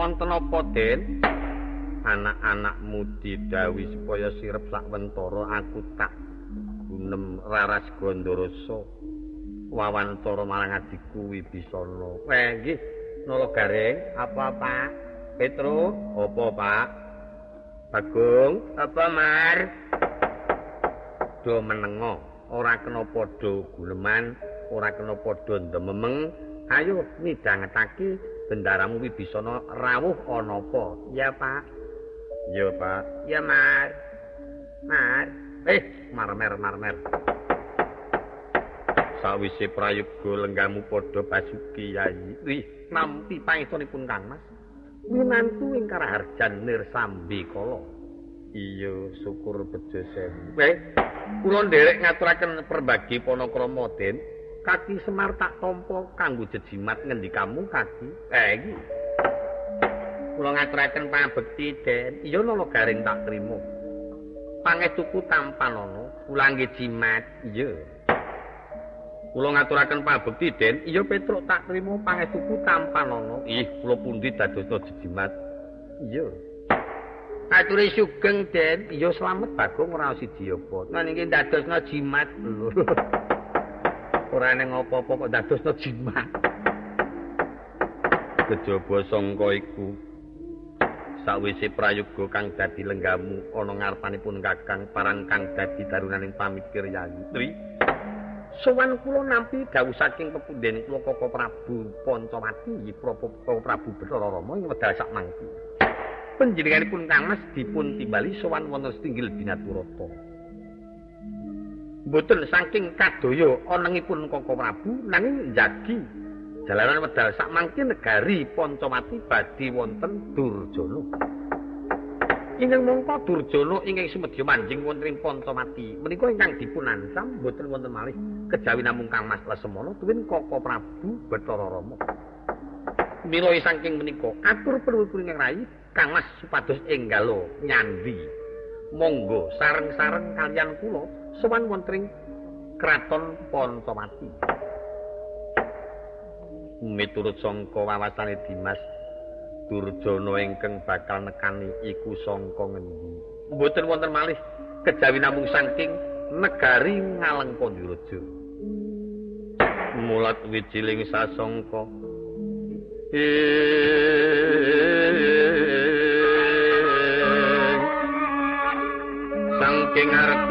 wonten apa Den anak-anakmu didhawuhi supaya sirep sakwentara aku tak gunem raras Gondoroso wawancara marang adiku Wibisana. Weh nggih, Nala Garing, apa Pak? Petro, apa Pak? Bagung, apa Mar? Do menengo, ora kena padha guleman, ora kena padha ndememeng. Ayo midhangetake bendaramu Wibisana rawuh ana apa? Ya, Pak. Ya, Pak. Ya, Mar. Mar. Eh, marmer marmer. Sawise prayoga lenggamu padha basuki yayi. Wih, nampi pangestunipun Kang Mas. Winantu ing Karaharjan Nirsambi kala. Iya, syukur bejo sewu. Weh, kula nderek ngaturaken perbagi panakrama Den. Kaki Semar tak tampa kanggo jejimat ngendikamu kaki. Eh iki. Kula ngaturaken pangabekti Den. Iya nala garing tak trima. Pangestuku tampan ana, kula nggih jimat. Iya. Kula ngaturaken pangabekti Den. Iya Petruk tak trima pangestuku tampan ana. Ih, kula pundi dadosna jejimat. Iya. Aturi sugeng Den. Iya slamet Bagong ora siji apa. Nah niki dadosna jimat lho. ora ning apa-apa kok dadosna jimat. Kejaba sangka iku sawise prayoga kang dadi lenggamu ana ngarepanipun Kakang parang kang dadi darunaning pamikir Yayi. Tri. Sowan kula nampi dawuh saking pepundhen kula Koko Prabu Pancawati Prabu Prabu Bathara Rama ing wedal sak mangki. Panjenenganipun Kang Mas dipun timbali sowan wonten setinggil Binaturata. Mboten saking kadaya anengipun Koko Prabu nanging njagi jalanan wedal sak mangke negari Pancawati badhe wonten Durjana. Ingkang mongko Durjana ingkang sumedya manjing wonten ing Pancawati menika ingkang dipun ansam mboten wonten malih kejawi namung Kang Mas Lesemana tuwin Koko Prabu Bathara Rama. Mila saking menika atur perlu-perlu ingkang rayi Kang Mas supados enggalo nyandhi. Monggo sareng-sareng kalian kula sowan wonten kraton Pancawati. Miturut sangka wawasane Dimas Durjana ingkang bakal nekani iku sangka ngendi? Mboten wonten malih kejawi namung saking negari Ngalengkondiraja. Mulat wijiling sasangka. Saking arep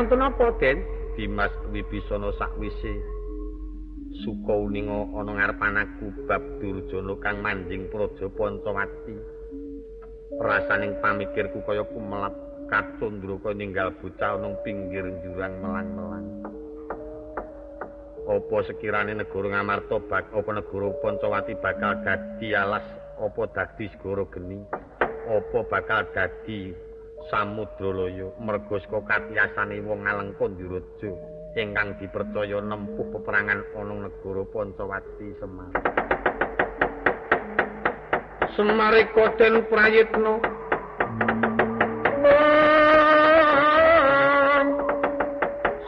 wonten apa, Den? Dimas Wibisana sakwise suka uninga ana ngarepan aku bab Durjana kang manjing Praja Pancawati. Rasaning pamikirku kaya kumelap kacandra ninggal bocah ana pinggir jurang melang-melang. apa sekirane negara Ngamarta bak apa negara Pancawati bakal dadi alas apa dadi segara geni apa bakal dadi samudra loyo merga saka katiyasane wong Alengkandiraja ingkang dipercaya nempuh peperangan ana negara Pancawati Semar Semarika den prayitna.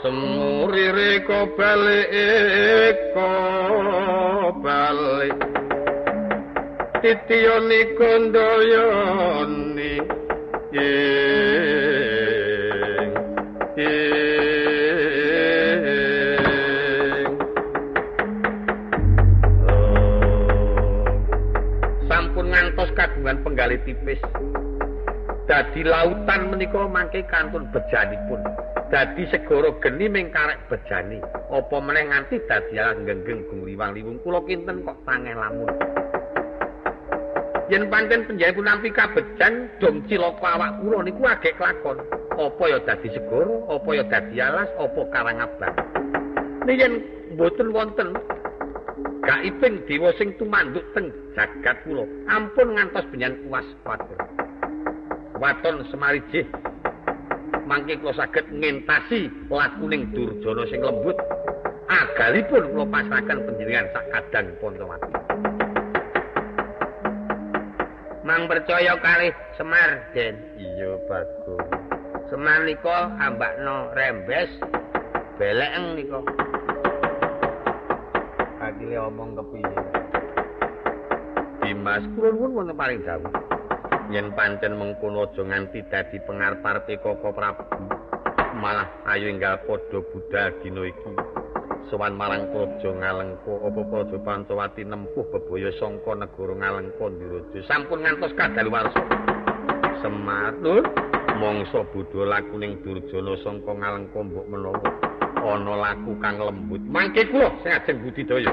Semurire ko balik ko balik titiyoni kondayani sampun ngantos kagungan penggali tipis. Dadi lautan menika mangke kantun bejanipun. Dadi segara geni ming karek bejani. Apa meneh nganti dadi genggeng gumriwang liwung. Kula kinten kok tangen lamun yen pancen penjaya pun nampi kabejan dom cilaka awak kula niku agek kelakon apa ya dadi segara apa ya dadi alas apa karang abang? Nek yen mboten wonten gaiping dewa sing tumanduk teng jagat kula. Ampun ngantos benyan kuwas waton waton semarijih mangke kula saged ngentasi lakuning Durjana sing lembut. Agalipun kula pasrahaken panjenengan sak kadang Pontowati. Mang percaya kalih Semar, Den. Iya, bagus. Semar nika ambakno rembes belekeng nika. Akile omong kepiye? Dimas kula nuwun wonten paring dawuh. yen pancen mengkono aja nganti dadi pengarep-arepe Koko Prabu malah ayo enggal padha budal dina iki sowan marang Praja Ngalengka apa Praja Pancawati nempuh bebaya sangka negara Ngalengka Ndiraja. Sampun ngantos kadaluwarsa Semar lur mangsa budha lakuning Durjana sangka Ngalengka mbok menawa ana laku kang lembut. Mangke kula sing ajeng budidaya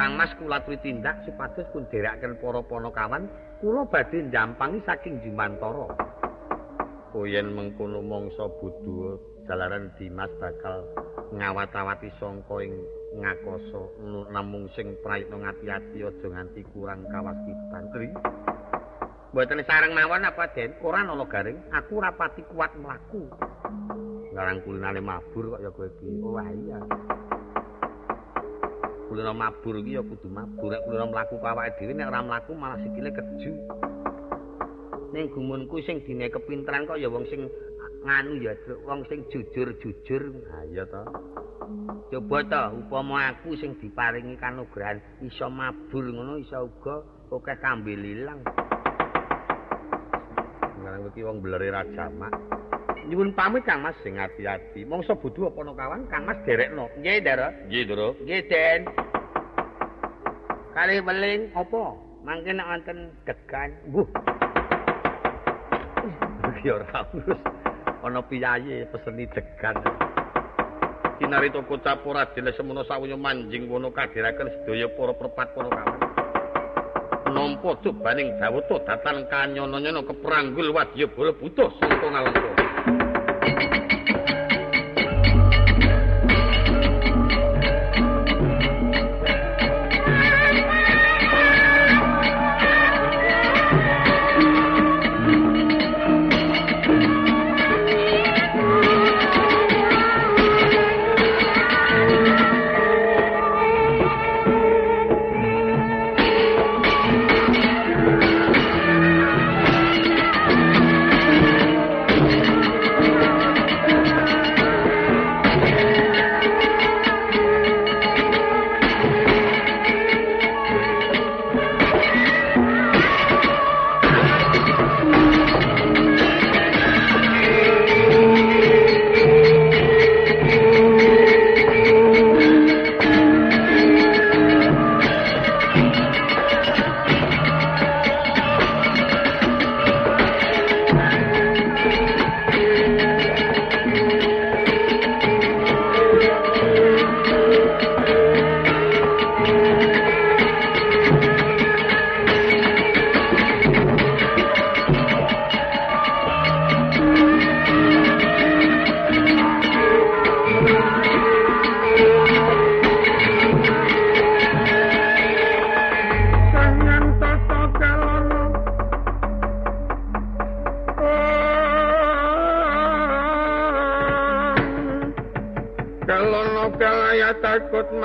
Kang Mas kula tindak supados pun nderaken para panakawan kula badhe njampangi saking Jimantara. Koyen mengkono mangsa budhu jalaran Dimas bakal ngawat-awati sangka ing ngakoso namung sing prayitna ngati-ati aja nganti kurang kawastitan. Mboten sareng mawon apa, Den? Ora ana garing, aku rapati kuat mlaku. Ngarang kulinane mabur kok ya kowe iki. Oh iya. Kulino mabur iki ya kudu mabur. Nek kulino mlaku awake dhewe nek ora mlaku malah sikile keju. Ning gumunku sing dine kepinteran kok ya wong sing nganu ya wong sing jujur-jujur ha iya to coba to upama aku sing diparingi kanugrahan iso mabur ngono iso uga akeh kambe lilang ngarang iki wong bleri ra jamak nyuwun pamit Kang Mas. Sing ati-ati. Mongso bodho apa no kawan? Kang Mas derekno nggih Ndara. Nggih Ndara. Nggih Den. Kali weling apa? Mangke nek wonten degan mbuh iki ora urus ana piyayi peseni degan. Kinari toko capura dile semono sawunya manjing wono kadiraken sedaya para perpat para kawan. Nampa cobaning dawuta datan kanyono-nyono kepranggul wadya bola butuh sangka ngalengka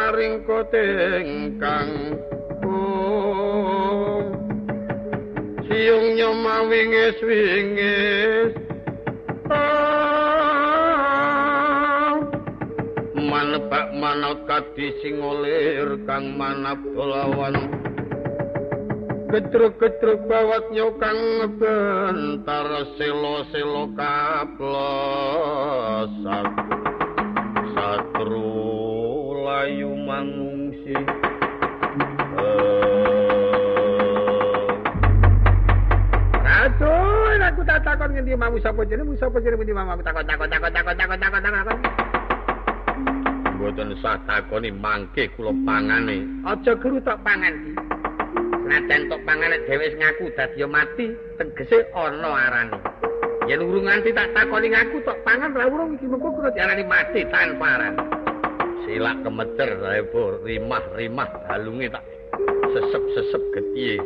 maring koting kang siung nyoma wingis wingis manebak manut kadi sing olir kang manap lawan gedruk-gedruk bawat nyokang bentar selo-selo kaplosak ngendi mamu sapa jenenge, sapa jenenge ngendi mamu takon takon takon takon takon takon takon. Mboten sah takoni mangke kula pangane. Aja guru tok pangan iki. Senajan tok pangane dhewe ngaku dadi mati, tegese ana arane. Yen urung nganti tak takoni ngaku tok pangan ra urung iki mengko kula diarani mati tanpa arane. silak kemeter repo rimah-rimah dalunge tak sesep-sesep getihe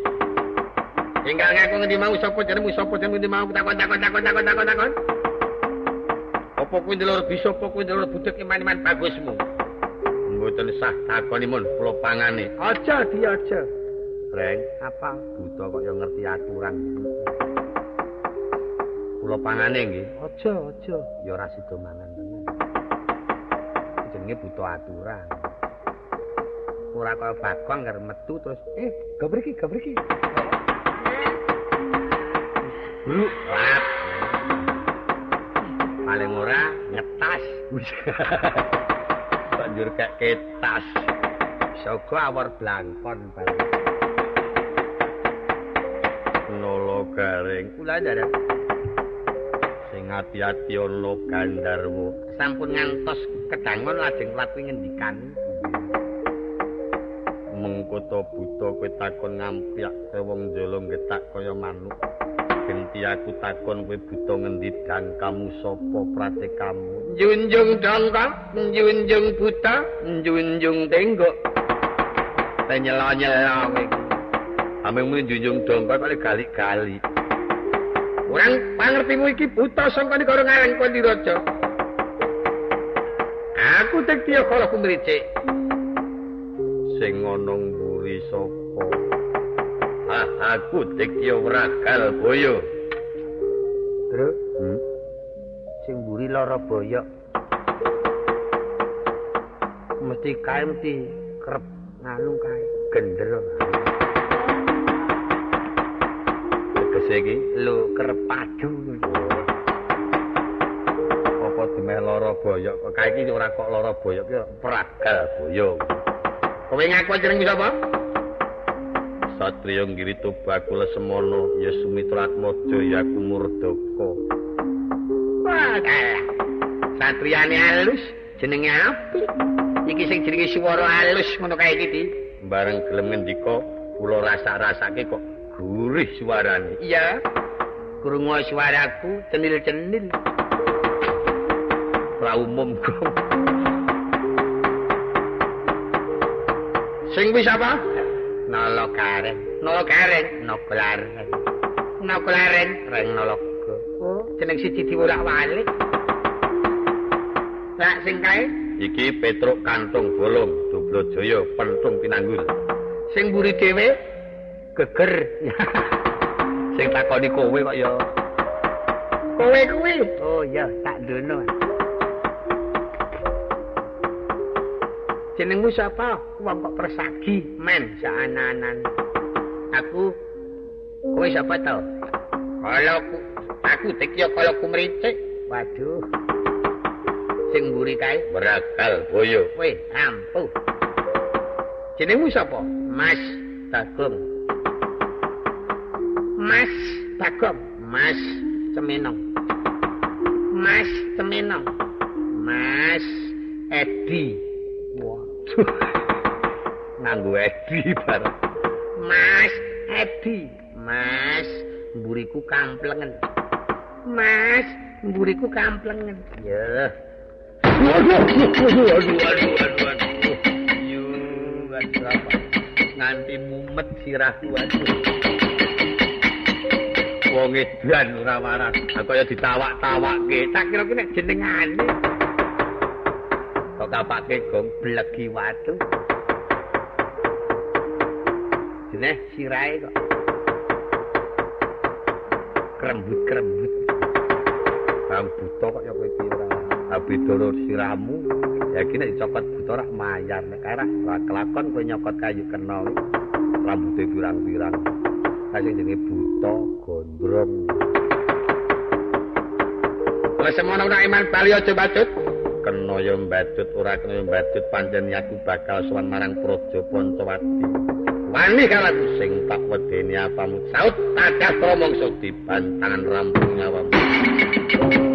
tinggal ngaku ngendi mau sapa jenengmu sapa jenengmu ngendi mau. Takon takon takon takon takon takon apa kuwi ndelok bisa apa kuwi ndelok budek iman-iman bagusmu? Mboten sah takoni mun kula pangane. Aja di aja. Breng, apa? buta kok ya ngerti aturan. Kula pangane nggih. Aja aja. Ya ora sida mangan jenenge buta aturan. Ora kaya bagong karo metu terus eh gabrek iki Lu lap. Paling ora ngetas. Banjur kek ketas. Sogo awor blangkon bareng. Nolo garing. Kula dadak. Sing ati-ati ana gandarmu. Sampun ngantos kedangon lajeng lakuwi ngendikan mengkoto buta kowe takon ngampiak wong jolo getak kaya manuk genti aku takon kowe buta ngendi kamu sapa pratekamu junjung dangkang junjung buta junjung tenggok. Penyela-nyela kowe. Ame muni junjung dangkang kali gali-gali Orang pangertimu iki buta sangka karo ngarang Pandiraja. aku tek dia kala kumricik sing ana mburi sapa? Ah aku tek dia wrakal boyo bro hmm? mburi lara boyok. Mesti kae mesti kerep nganu kae gender. Tegese iki Lho kerep padu. apa dimeh lara boyok kae iki ora kok lara boyok ki pragal boyok. Kowe ngaku jeneng sapa? Satriya Ngirito Bakula Semono ya Sumitra Atmaja ya aku Murdaka. Wah. Satriyane halus, jenenge apik. Iki sing jenenge swara halus ngono kae iki. Bareng gelem ngendika kula rasa-rasake kok gurih suarane. Iya. Krungu suaraku cenil-cenil. Ora umum kok. Sing wis apa? Nala karen. Nala karen, noklaren. Noklaren, reng nalaga. Oh, jeneng siji diwolak-walik. Lah sing kae Iki Petruk Kantung Bolong, Dublajaya, Pentung Pinanggul. sing mburi dhewe geger. Sing takoni kowe kok ya Kowe kuwi. Oh iya, tak dono. Jenengmu sapa? Wong kok persagi, men saanan-anan. Aku kowe sapa to? Kalau ku aku tek ya kalau ku mricik. Waduh. Sing mburi kae Bragal Boyo. kowe ampuh. Jenengmu sapa? Mas Bagong. Mas Bagong, Mas Cemenong. Mas Cemenong. Mas Edi. Nganggo edi bar. Mas Edi. Mas mburiku kamplengen. Mas mburiku kamplengen. Ya. Waduh, waduh, waduh, waduh, waduh, waduh. Yo, waduh apa? Nganti mumet sirahku waduh. Wong edan ora waras. Kaya ditawak-tawakke. Tak kira ki nek jenengane. Kok kapake gong blegi watu. Jeneh sirahe kok. Krembut-krembut. Bang buta kok ya kowe iki ora. Abidoro siramu. Ya iki nek dicokot buta ora mayar nek ora ora kelakon kowe nyokot kayu kena. Rambute pirang-pirang. Sing jenenge buta gondrong. Lah semono ora iman bali aja batut. Kena ya mbadut ora kena ya mbadut pancen aku bakal sowan marang Praja Pancawati. Wani kalaku Sing tak wedeni apamu saut tadah promongso dibantangan rampung nyawamu.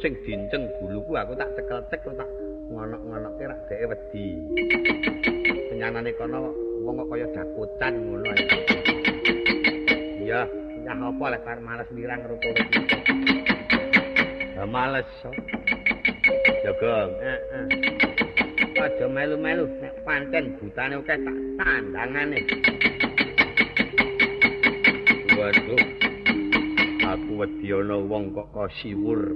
Sing dinceng guluku aku tak cekel-cek tak ngonok-ngonokke rak dhewe wedi. Penyanane kono wong kok kaya dakutan ngono ae. Iya, Ya apa lek arep males mirang rupa-rupa. ya males. so. Ya gong. Heeh. Aja melu-melu nek pancen butane akeh tak tandangane. Waduh. Wedi wong kok kasiwur.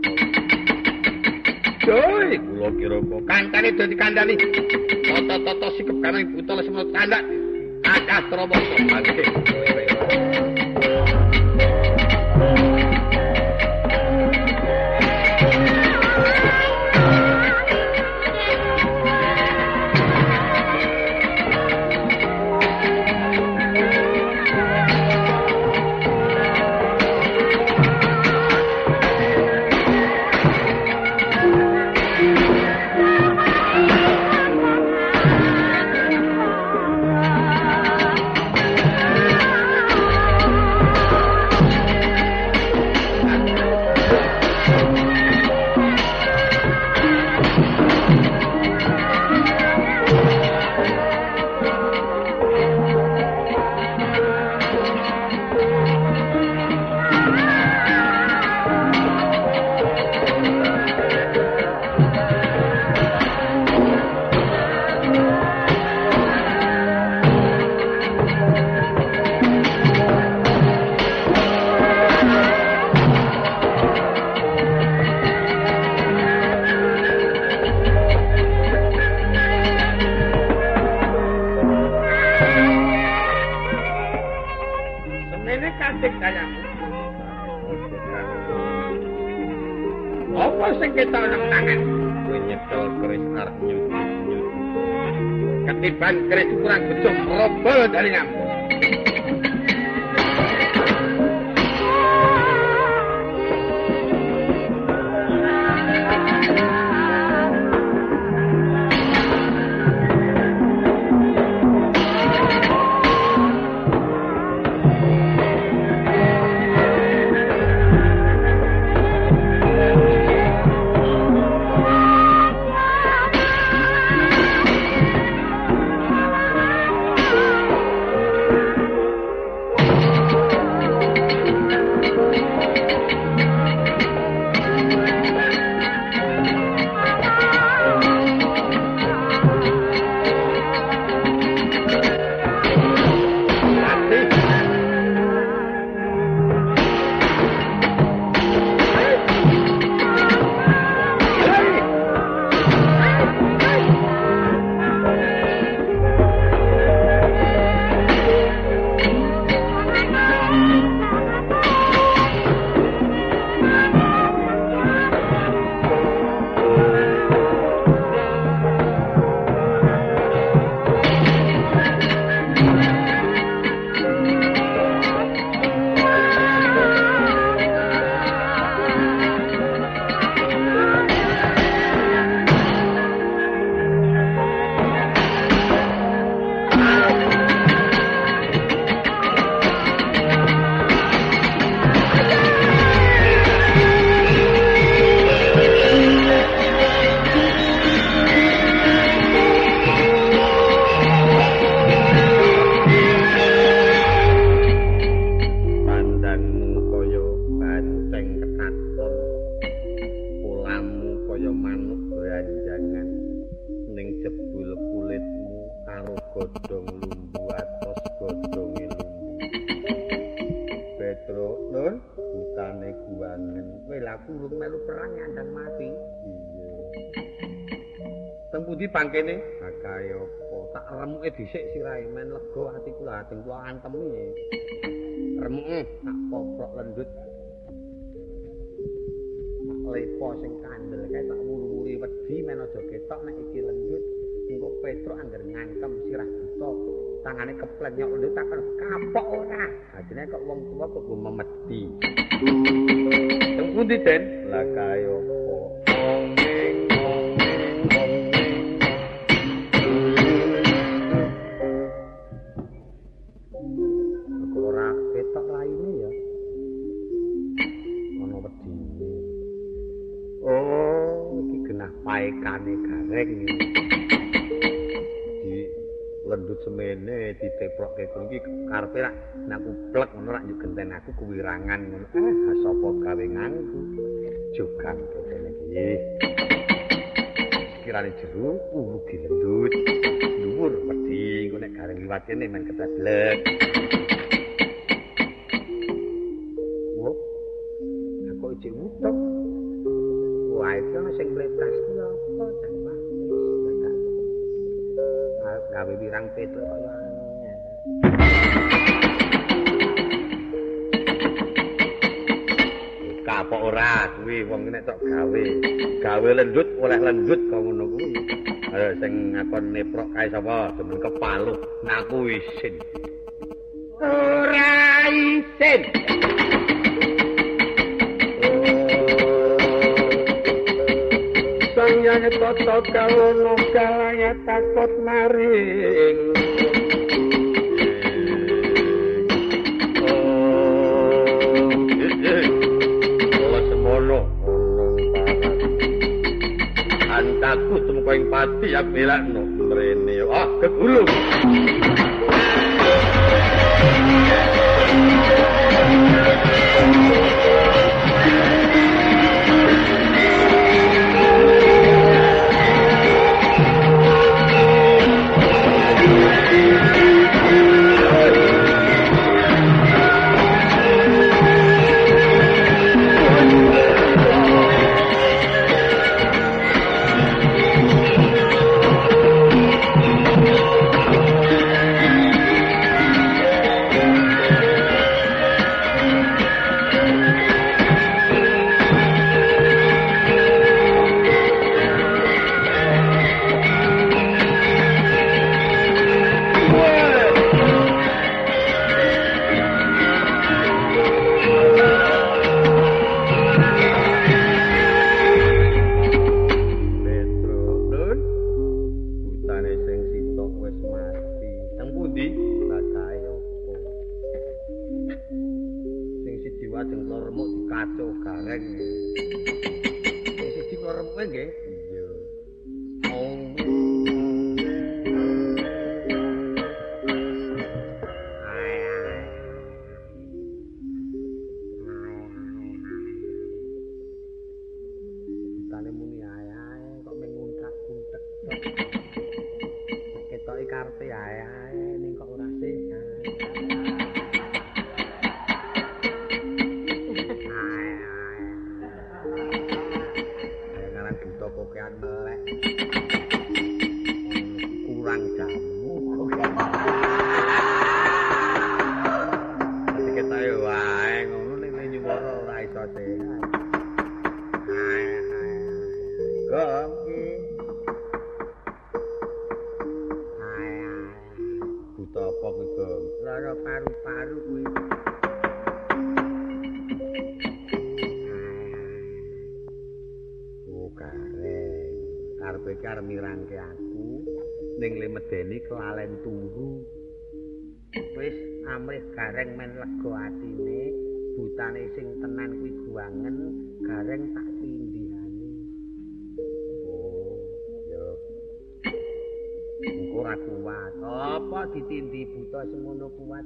Coy, kula kira kok Kancane do dikandani. Toto-toto sikep kanan butol semut kandak. Akah troboso. ini kereta kurang becus robol dari nyamuk. Ngamu. pangkene kaya apa? Tak remuke dhisik sirahe men lega ati kula ati kula antemi remuke tak poprok lendut. Lepo sing kandel kae tak wuri-wuri wedi men aja ketok nek iki petruk anggar ngantem sirah buta. Tangane keplenyok lendut tak kapok ora. Adine kok wong tuwa kok memedi. Teng pundi den? Lah kaya paekane gareng. di lendut semene diteprokke kuwi karepe rak nek aku plek ngono rak yo genten aku kuwirangan ngono. Eh sapa gawe nganggo jogan kene iki. Kirane jero uru di lendut. Dhuwur wedi engko nek gareng liwat kene men keteblek Wah, aku ijek wutok. Wah, itu sing mletas gawe wirang petuk kaya kapok ora kuwi wong nek tok gawe. Gawe lendut oleh lendut kok ngono kuwi. Ayo sing ngakon neprok kae sapa? Demen kepalu ngaku isin. Ora isin tata kawono kalaya takut maring. Aku temuk ing pati aku elakno mrene yo. Ah kegulung tuh -tuh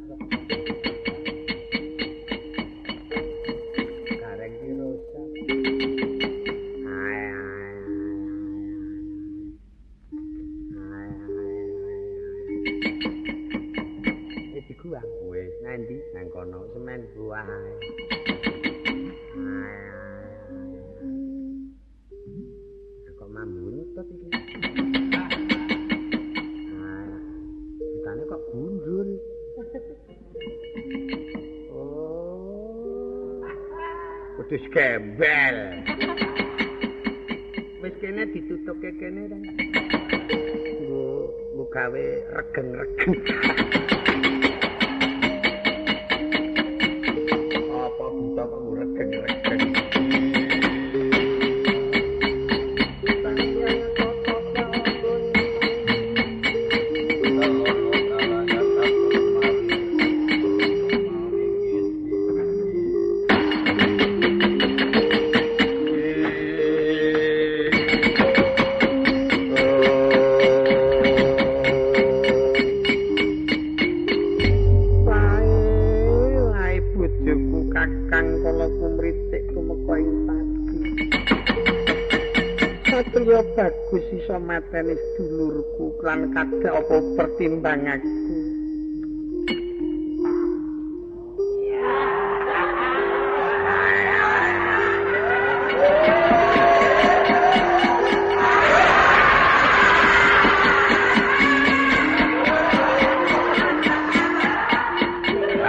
gembel. Apa pertimbanganku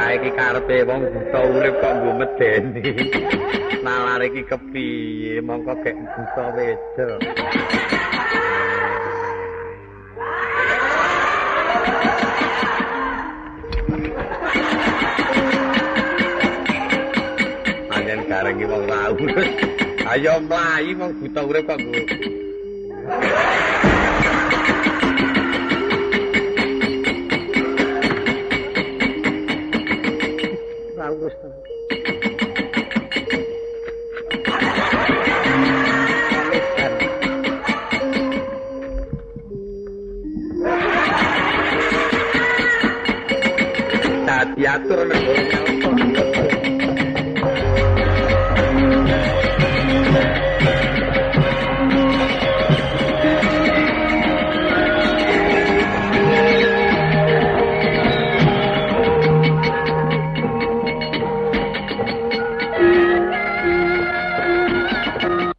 iki karepe wong buta urip kok nggo medeni. Nalar iki kepiye mongko gek buta wedok. Ayo mlayu wong buta urip kok nggo. Bagus diatur nang